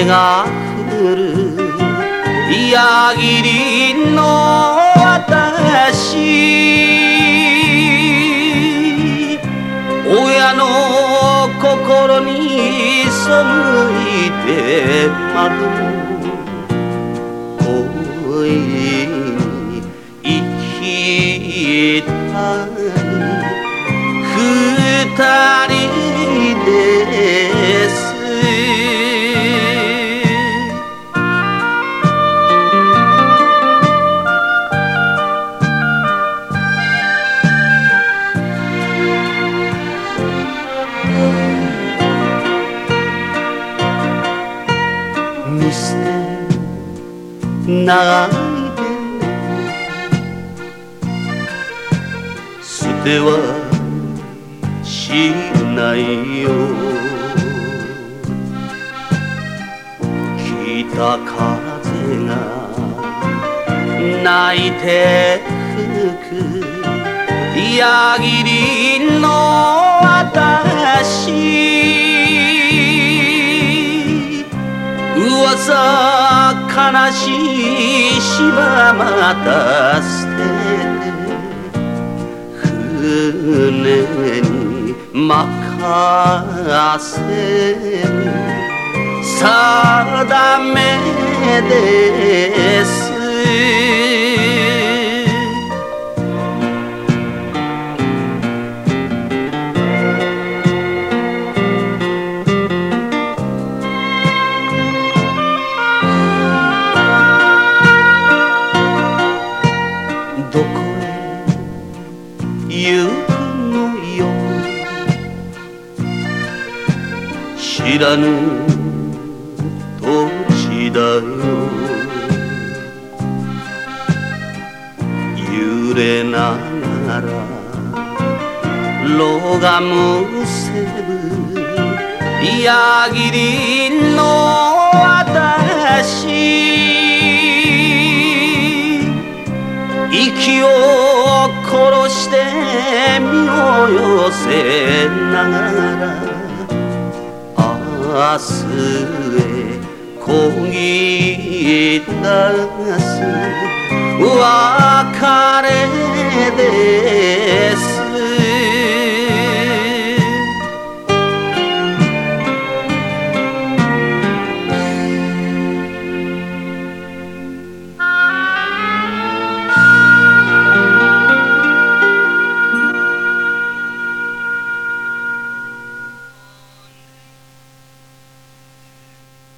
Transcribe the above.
雨が降る。矢切の私。親の心に背いてまる恋に生きたい二人で見捨てないで。捨てはしないよ。北風が泣いて吹く。矢切の私。さ悲しい島また捨てて船に任せる定めです。知らぬ土地だよ揺れながらロがむせぶ矢切の私息を殺して身を寄せながらバスへこぎ出す別れです。